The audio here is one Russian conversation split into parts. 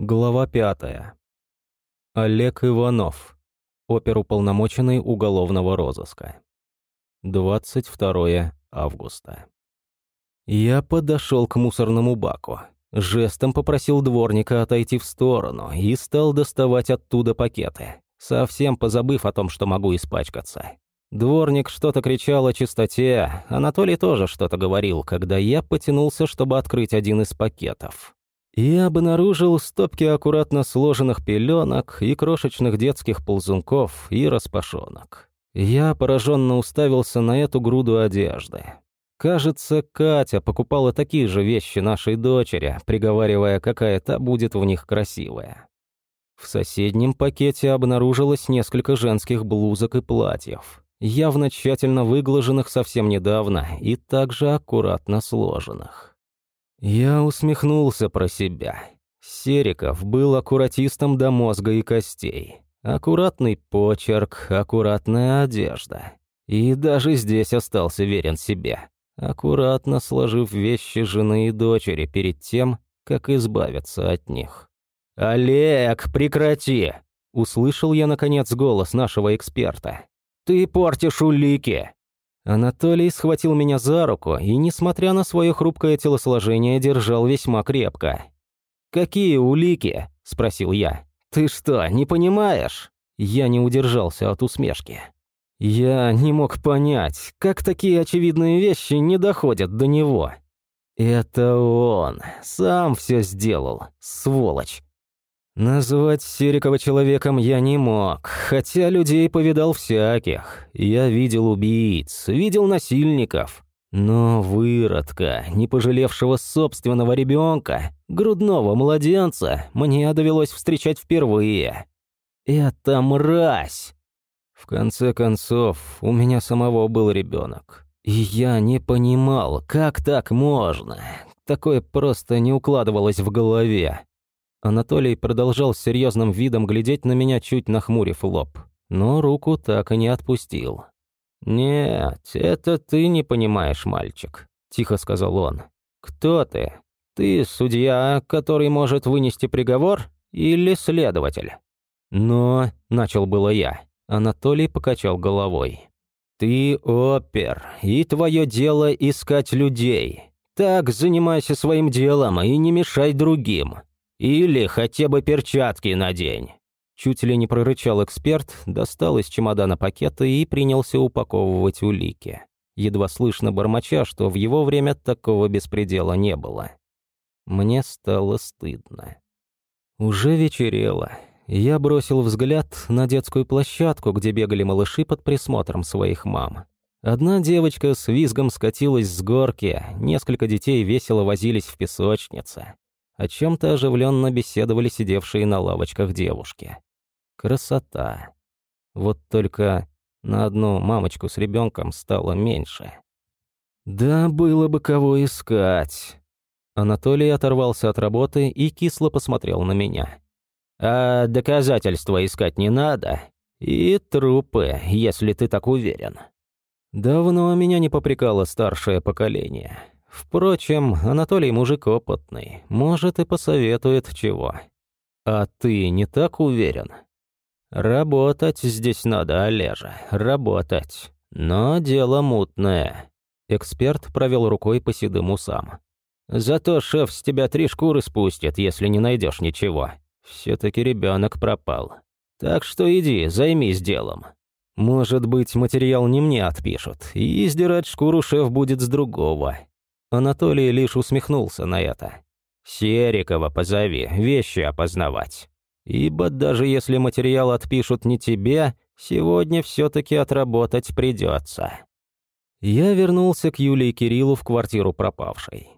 Глава пятая. Олег Иванов. Оперуполномоченный уголовного розыска. 22 августа. Я подошел к мусорному баку. Жестом попросил дворника отойти в сторону и стал доставать оттуда пакеты, совсем позабыв о том, что могу испачкаться. Дворник что-то кричал о чистоте, Анатолий тоже что-то говорил, когда я потянулся, чтобы открыть один из пакетов и обнаружил стопки аккуратно сложенных пеленок и крошечных детских ползунков и распашонок. Я пораженно уставился на эту груду одежды. Кажется, Катя покупала такие же вещи нашей дочери, приговаривая, какая та будет в них красивая. В соседнем пакете обнаружилось несколько женских блузок и платьев, явно тщательно выглаженных совсем недавно и также аккуратно сложенных. Я усмехнулся про себя. Сериков был аккуратистом до мозга и костей. Аккуратный почерк, аккуратная одежда. И даже здесь остался верен себе, аккуратно сложив вещи жены и дочери перед тем, как избавиться от них. «Олег, прекрати!» — услышал я, наконец, голос нашего эксперта. «Ты портишь улики!» Анатолий схватил меня за руку и, несмотря на свое хрупкое телосложение, держал весьма крепко. «Какие улики?» – спросил я. «Ты что, не понимаешь?» Я не удержался от усмешки. Я не мог понять, как такие очевидные вещи не доходят до него. Это он, сам все сделал, сволочь. Назвать Серикова человеком я не мог, хотя людей повидал всяких. Я видел убийц, видел насильников. Но выродка, не пожалевшего собственного ребенка, грудного младенца, мне довелось встречать впервые. Это мразь! В конце концов, у меня самого был ребенок. И я не понимал, как так можно. Такое просто не укладывалось в голове. Анатолий продолжал с серьезным видом глядеть на меня, чуть нахмурив лоб, но руку так и не отпустил. «Нет, это ты не понимаешь, мальчик», – тихо сказал он. «Кто ты? Ты судья, который может вынести приговор, или следователь?» «Но...» – начал было я. Анатолий покачал головой. «Ты опер, и твое дело искать людей. Так занимайся своим делом и не мешай другим. Или хотя бы перчатки надень». Чуть ли не прорычал эксперт, достал из чемодана пакеты и принялся упаковывать улики. Едва слышно бормоча, что в его время такого беспредела не было. Мне стало стыдно. Уже вечерело. Я бросил взгляд на детскую площадку, где бегали малыши под присмотром своих мам. Одна девочка с визгом скатилась с горки, несколько детей весело возились в песочнице. О чем-то оживленно беседовали сидевшие на лавочках девушки. Красота. Вот только на одну мамочку с ребенком стало меньше. Да было бы кого искать. Анатолий оторвался от работы и кисло посмотрел на меня. А доказательства искать не надо. И трупы, если ты так уверен. Давно меня не попрекало старшее поколение. Впрочем, Анатолий мужик опытный, может и посоветует чего. А ты не так уверен? Работать здесь надо, Олежа, работать. Но дело мутное. Эксперт провел рукой по седым усам. Зато шеф с тебя три шкуры спустит, если не найдешь ничего. Все-таки ребенок пропал. Так что иди, займись делом. Может быть, материал не мне отпишут, и издирать шкуру шеф будет с другого. Анатолий лишь усмехнулся на это. «Серикова позови, вещи опознавать. Ибо даже если материал отпишут не тебе, сегодня все-таки отработать придется». Я вернулся к Юлии Кириллу в квартиру пропавшей.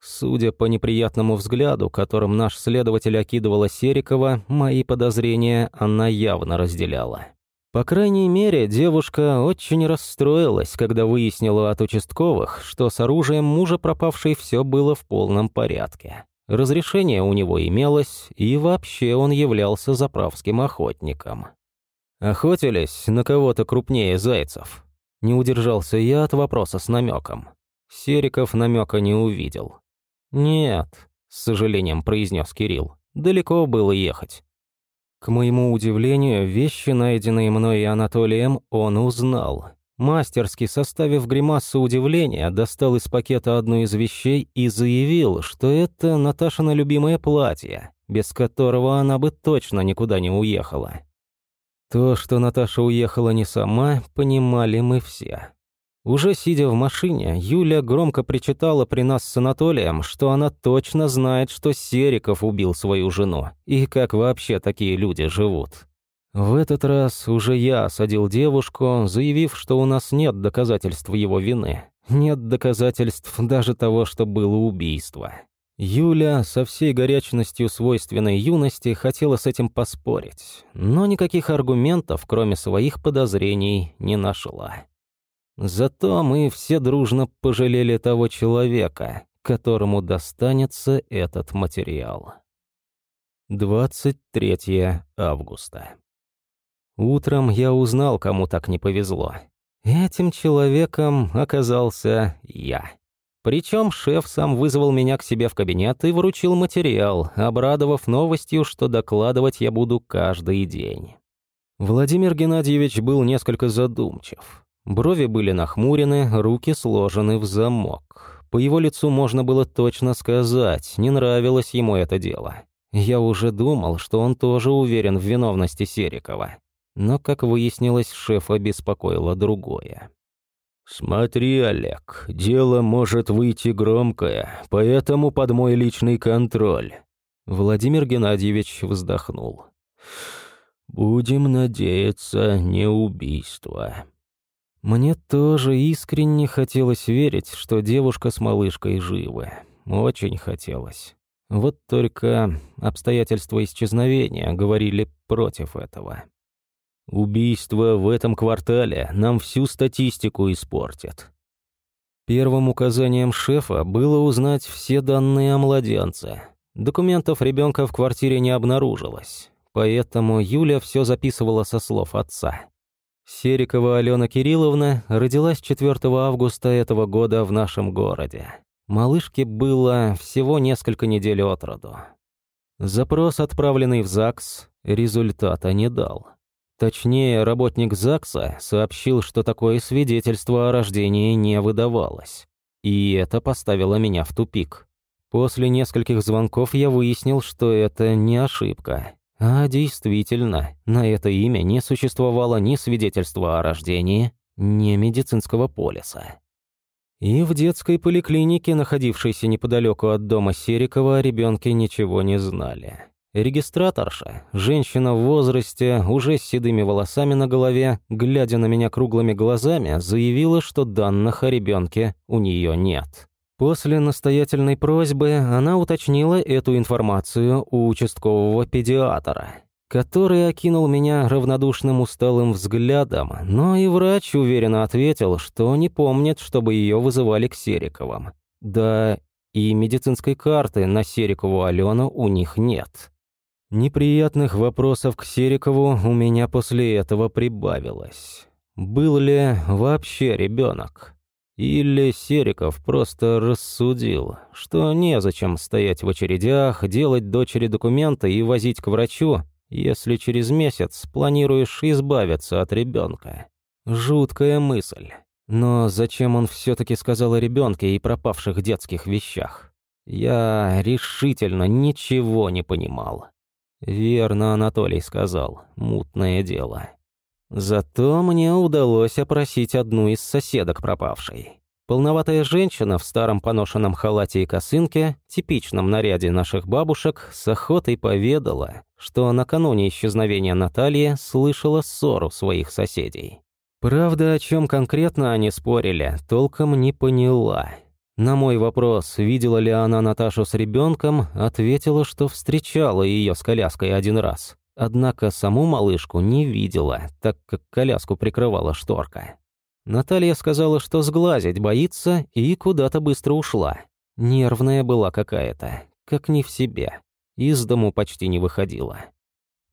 Судя по неприятному взгляду, которым наш следователь окидывала Серикова, мои подозрения она явно разделяла. По крайней мере, девушка очень расстроилась, когда выяснила от участковых, что с оружием мужа пропавшей все было в полном порядке. Разрешение у него имелось, и вообще он являлся заправским охотником. Охотились на кого-то крупнее зайцев. Не удержался я от вопроса с намеком. Сериков намека не увидел. «Нет», — с сожалением произнес Кирилл, — Далеко было ехать. К моему удивлению, вещи, найденные мной и Анатолием, он узнал. Мастерски составив гримасу удивления, достал из пакета одну из вещей и заявил, что это Наташина любимое платье, без которого она бы точно никуда не уехала. То, что Наташа уехала не сама, понимали мы все. Уже сидя в машине, Юля громко причитала при нас с Анатолием, что она точно знает, что Сериков убил свою жену, и как вообще такие люди живут. В этот раз уже я осадил девушку, заявив, что у нас нет доказательств его вины. Нет доказательств даже того, что было убийство. Юля со всей горячностью свойственной юности хотела с этим поспорить, но никаких аргументов, кроме своих подозрений, не нашла. Зато мы все дружно пожалели того человека, которому достанется этот материал. 23 августа. Утром я узнал, кому так не повезло. Этим человеком оказался я. Причем шеф сам вызвал меня к себе в кабинет и вручил материал, обрадовав новостью, что докладывать я буду каждый день. Владимир Геннадьевич был несколько задумчив. Брови были нахмурены, руки сложены в замок. По его лицу можно было точно сказать, не нравилось ему это дело. Я уже думал, что он тоже уверен в виновности Серикова. Но, как выяснилось, шефа беспокоило другое. «Смотри, Олег, дело может выйти громкое, поэтому под мой личный контроль». Владимир Геннадьевич вздохнул. «Будем надеяться, не убийство». Мне тоже искренне хотелось верить, что девушка с малышкой живы. Очень хотелось. Вот только обстоятельства исчезновения говорили против этого. Убийство в этом квартале нам всю статистику испортит. Первым указанием шефа было узнать все данные о младенце. Документов ребенка в квартире не обнаружилось, поэтому Юля все записывала со слов отца. Серикова Алена Кирилловна родилась 4 августа этого года в нашем городе. Малышке было всего несколько недель от роду. Запрос, отправленный в ЗАГС, результата не дал. Точнее, работник ЗАГСа сообщил, что такое свидетельство о рождении не выдавалось. И это поставило меня в тупик. После нескольких звонков я выяснил, что это не ошибка. А действительно, на это имя не существовало ни свидетельства о рождении, ни медицинского полиса. И в детской поликлинике, находившейся неподалеку от дома Серикова, о ничего не знали. Регистраторша, женщина в возрасте, уже с седыми волосами на голове, глядя на меня круглыми глазами, заявила, что данных о ребенке у нее нет. После настоятельной просьбы она уточнила эту информацию у участкового педиатра, который окинул меня равнодушным усталым взглядом, но и врач уверенно ответил, что не помнит, чтобы ее вызывали к Сериковым. Да и медицинской карты на Серикову Алену у них нет. Неприятных вопросов к Серикову у меня после этого прибавилось. Был ли вообще ребенок? Или Сериков просто рассудил, что незачем стоять в очередях, делать дочери документы и возить к врачу, если через месяц планируешь избавиться от ребенка. Жуткая мысль. Но зачем он все-таки сказал о ребенке и пропавших детских вещах? Я решительно ничего не понимал. Верно Анатолий сказал, мутное дело. Зато мне удалось опросить одну из соседок пропавшей. Полноватая женщина в старом поношенном халате и косынке, типичном наряде наших бабушек, с охотой поведала, что накануне исчезновения Натальи слышала ссору своих соседей. Правда, о чем конкретно они спорили, толком не поняла. На мой вопрос, видела ли она Наташу с ребенком, ответила, что встречала ее с коляской один раз. Однако саму малышку не видела, так как коляску прикрывала шторка. Наталья сказала, что сглазить боится, и куда-то быстро ушла. Нервная была какая-то, как не в себе. Из дому почти не выходила.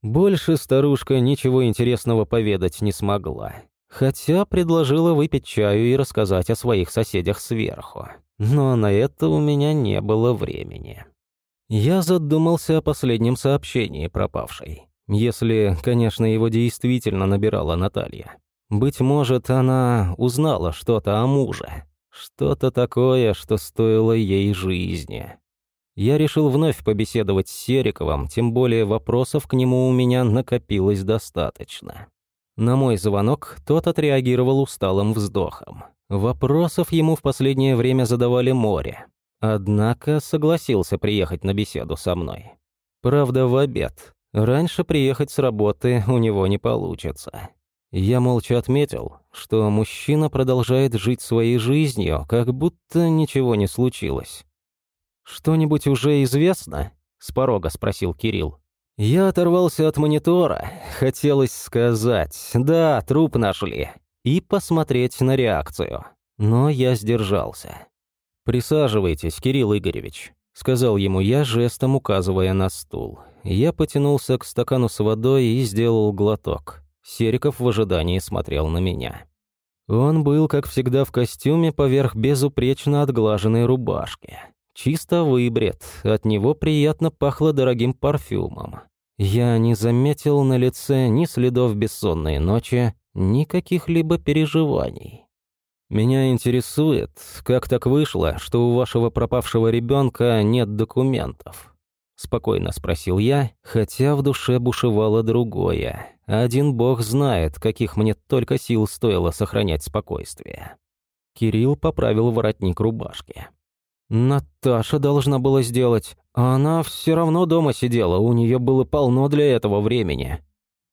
Больше старушка ничего интересного поведать не смогла. Хотя предложила выпить чаю и рассказать о своих соседях сверху но на это у меня не было времени. Я задумался о последнем сообщении пропавшей. Если, конечно, его действительно набирала Наталья. Быть может, она узнала что-то о муже. Что-то такое, что стоило ей жизни. Я решил вновь побеседовать с Сериковым, тем более вопросов к нему у меня накопилось достаточно. На мой звонок тот отреагировал усталым вздохом. Вопросов ему в последнее время задавали море. Однако согласился приехать на беседу со мной. Правда, в обед. Раньше приехать с работы у него не получится. Я молча отметил, что мужчина продолжает жить своей жизнью, как будто ничего не случилось. «Что-нибудь уже известно?» — с порога спросил Кирилл. Я оторвался от монитора. Хотелось сказать «Да, труп нашли» и посмотреть на реакцию. Но я сдержался. «Присаживайтесь, Кирилл Игоревич», — сказал ему я, жестом указывая на стул. Я потянулся к стакану с водой и сделал глоток. Сериков в ожидании смотрел на меня. Он был, как всегда, в костюме поверх безупречно отглаженной рубашки. Чисто выбрит, от него приятно пахло дорогим парфюмом. Я не заметил на лице ни следов бессонной ночи, ни каких-либо переживаний. Меня интересует, как так вышло, что у вашего пропавшего ребенка нет документов. Спокойно спросил я, хотя в душе бушевало другое. Один бог знает, каких мне только сил стоило сохранять спокойствие. Кирилл поправил воротник рубашки. Наташа должна была сделать, а она все равно дома сидела, у нее было полно для этого времени.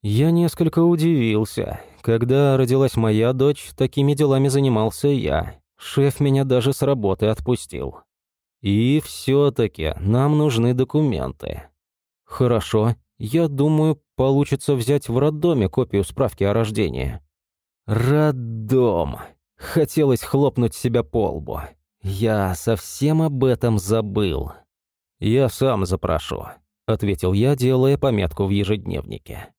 Я несколько удивился. Когда родилась моя дочь, такими делами занимался я. Шеф меня даже с работы отпустил. И все-таки нам нужны документы. Хорошо, я думаю, получится взять в роддоме копию справки о рождении. Роддом. Хотелось хлопнуть себя по лбу. Я совсем об этом забыл. Я сам запрошу, ответил я, делая пометку в ежедневнике.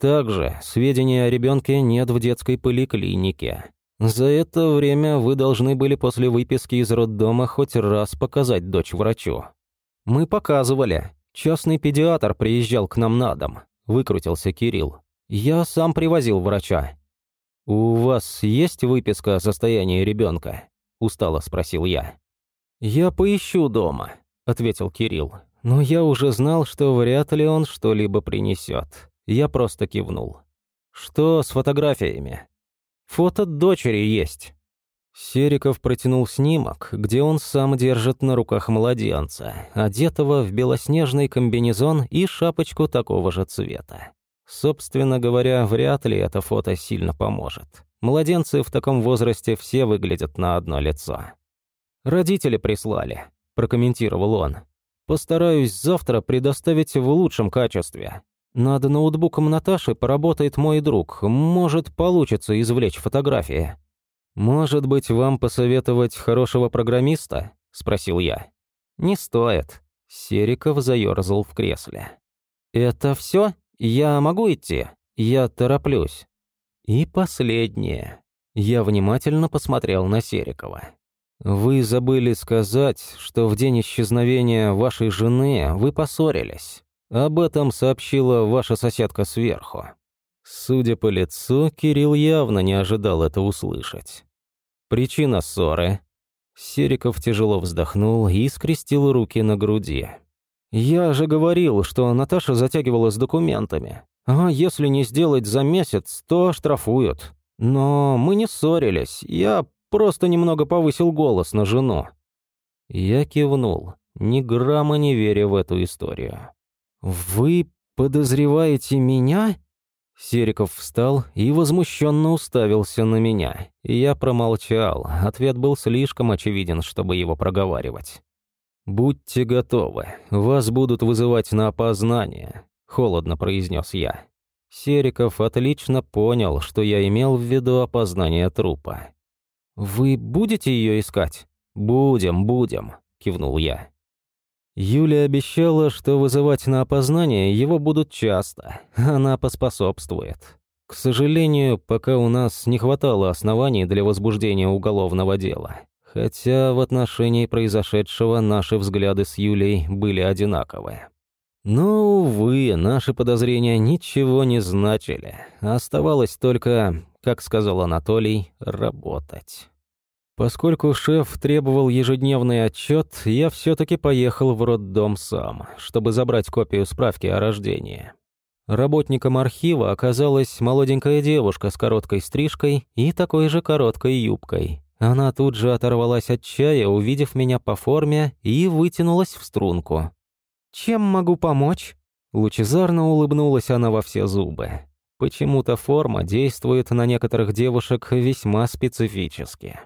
Также сведений о ребенке нет в детской поликлинике. За это время вы должны были после выписки из роддома хоть раз показать дочь врачу. Мы показывали. Частный педиатр приезжал к нам на дом. Выкрутился Кирилл. Я сам привозил врача. У вас есть выписка о состоянии ребенка? Устало спросил я. Я поищу дома, ответил Кирилл. Но я уже знал, что вряд ли он что-либо принесет. Я просто кивнул. Что с фотографиями? Фото дочери есть». Сериков протянул снимок, где он сам держит на руках младенца, одетого в белоснежный комбинезон и шапочку такого же цвета. Собственно говоря, вряд ли это фото сильно поможет. Младенцы в таком возрасте все выглядят на одно лицо. «Родители прислали», – прокомментировал он. «Постараюсь завтра предоставить в лучшем качестве. Над ноутбуком Наташи поработает мой друг. Может, получится извлечь фотографии. Может быть, вам посоветовать хорошего программиста? спросил я. Не стоит. Сериков заерзал в кресле. Это все? Я могу идти? Я тороплюсь. И последнее. Я внимательно посмотрел на Серикова. Вы забыли сказать, что в день исчезновения вашей жены вы поссорились. Об этом сообщила ваша соседка сверху. Судя по лицу, Кирилл явно не ожидал это услышать. Причина ссоры. Сериков тяжело вздохнул и скрестил руки на груди. «Я же говорил, что Наташа затягивала с документами. А если не сделать за месяц, то штрафуют. Но мы не ссорились, я просто немного повысил голос на жену». Я кивнул, ни грамма не веря в эту историю. «Вы подозреваете меня?» Сериков встал и возмущенно уставился на меня. Я промолчал, ответ был слишком очевиден, чтобы его проговаривать. «Будьте готовы, вас будут вызывать на опознание», — холодно произнес я. Сериков отлично понял, что я имел в виду опознание трупа. «Вы будете ее искать?» «Будем, будем», — кивнул я. Юля обещала, что вызывать на опознание его будут часто. Она поспособствует. К сожалению, пока у нас не хватало оснований для возбуждения уголовного дела. хотя в отношении произошедшего наши взгляды с Юлей были одинаковые. Но, увы, наши подозрения ничего не значили. Оставалось только, как сказал Анатолий, работать. Поскольку шеф требовал ежедневный отчет, я все-таки поехал в роддом сам, чтобы забрать копию справки о рождении. Работником архива оказалась молоденькая девушка с короткой стрижкой и такой же короткой юбкой. Она тут же оторвалась от чая, увидев меня по форме, и вытянулась в струнку. «Чем могу помочь?» Лучезарно улыбнулась она во все зубы. Почему-то форма действует на некоторых девушек весьма специфически.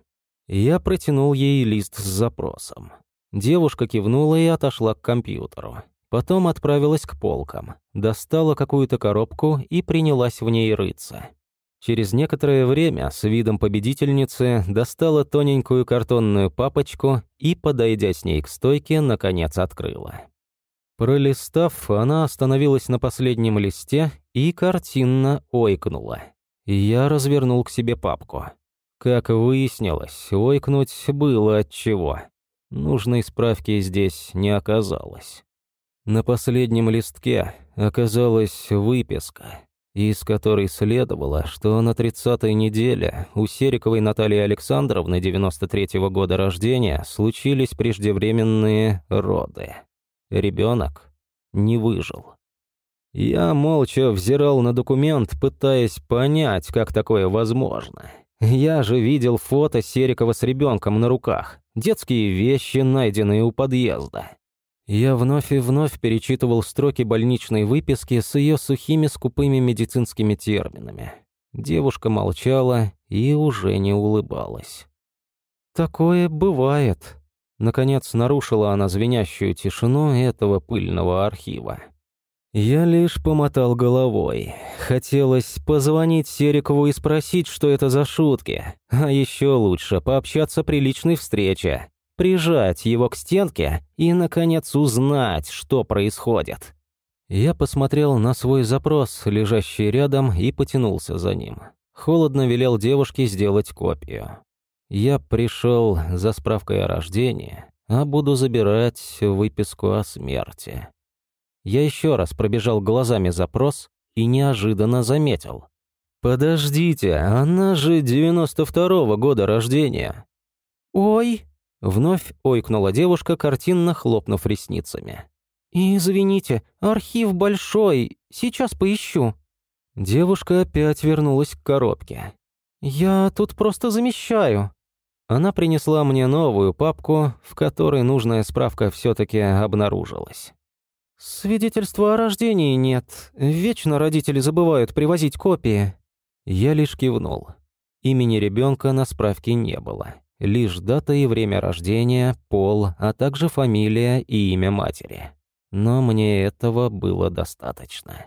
Я протянул ей лист с запросом. Девушка кивнула и отошла к компьютеру. Потом отправилась к полкам, достала какую-то коробку и принялась в ней рыться. Через некоторое время с видом победительницы достала тоненькую картонную папочку и, подойдя с ней к стойке, наконец открыла. Пролистав, она остановилась на последнем листе и картинно ойкнула. Я развернул к себе папку. Как выяснилось, ойкнуть было от чего. Нужной справки здесь не оказалось. На последнем листке оказалась выписка, из которой следовало, что на 30-й неделе у Сериковой Натальи Александровны 93-го года рождения случились преждевременные роды. Ребенок не выжил. Я молча взирал на документ, пытаясь понять, как такое возможно. Я же видел фото Серикова с ребенком на руках, детские вещи, найденные у подъезда. Я вновь и вновь перечитывал строки больничной выписки с ее сухими скупыми медицинскими терминами. Девушка молчала и уже не улыбалась. «Такое бывает», Наконец нарушила она звенящую тишину этого пыльного архива. Я лишь помотал головой. Хотелось позвонить Серикову и спросить, что это за шутки. А еще лучше пообщаться при личной встрече. Прижать его к стенке и, наконец, узнать, что происходит. Я посмотрел на свой запрос, лежащий рядом, и потянулся за ним. Холодно велел девушке сделать копию. Я пришел за справкой о рождении, а буду забирать выписку о смерти. Я еще раз пробежал глазами запрос и неожиданно заметил. «Подождите, она же 92-го года рождения». «Ой!» — вновь ойкнула девушка, картинно хлопнув ресницами. «Извините, архив большой, сейчас поищу». Девушка опять вернулась к коробке. «Я тут просто замещаю». Она принесла мне новую папку, в которой нужная справка все-таки обнаружилась. «Свидетельства о рождении нет. Вечно родители забывают привозить копии». Я лишь кивнул. Имени ребенка на справке не было. Лишь дата и время рождения, пол, а также фамилия и имя матери. Но мне этого было достаточно.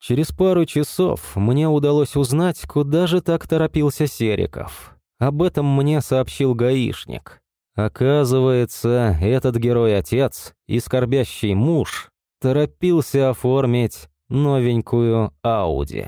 Через пару часов мне удалось узнать, куда же так торопился Сериков. Об этом мне сообщил гаишник. Оказывается, этот герой-отец и скорбящий муж торопился оформить новенькую Ауди.